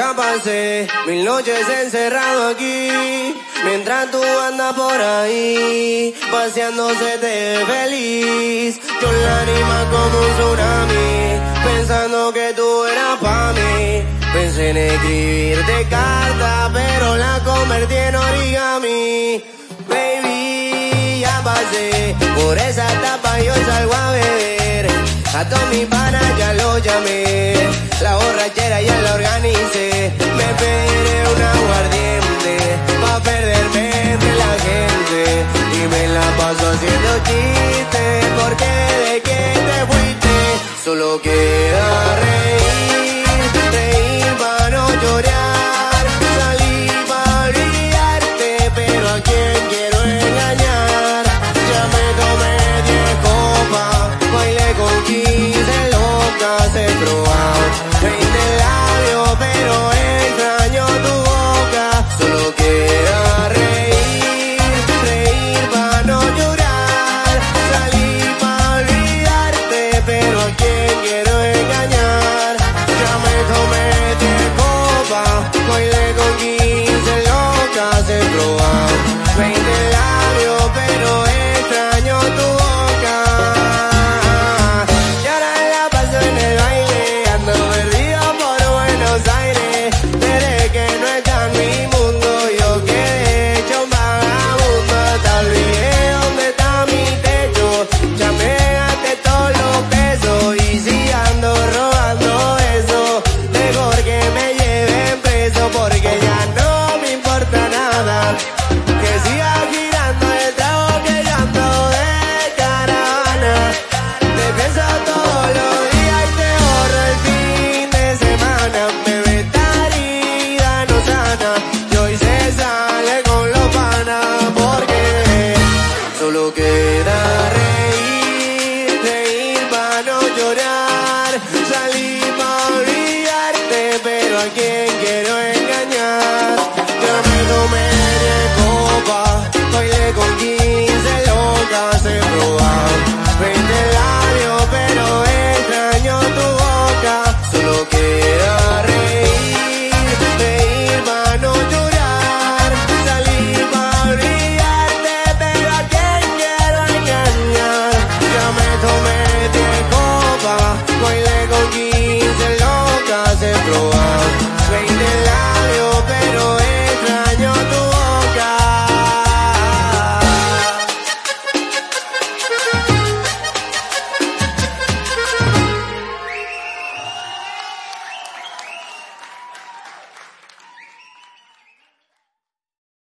ya pasé mil noches encerrado aquí. Mientras tú andas por ahí, paseándose de feliz. Yo la anima como un tsunami, pensando que tú eras pa' mí. Pensé en escribirte carta, pero la convertí en origami. Baby, ya pasé por esa etapa, yo salgo a beber. A todos mis panas ya lo llamé, la borrachera ya la organicé. estás haciendo chiste porque de que te fuiste solo queda reír, reír para no llorar, Salí para olvidarte, pero a quien quiero engañar, ya me tomé diez copas, bailé con quince. solo queda reír, reír para no llorar, salir para olvidarte, pero aquí.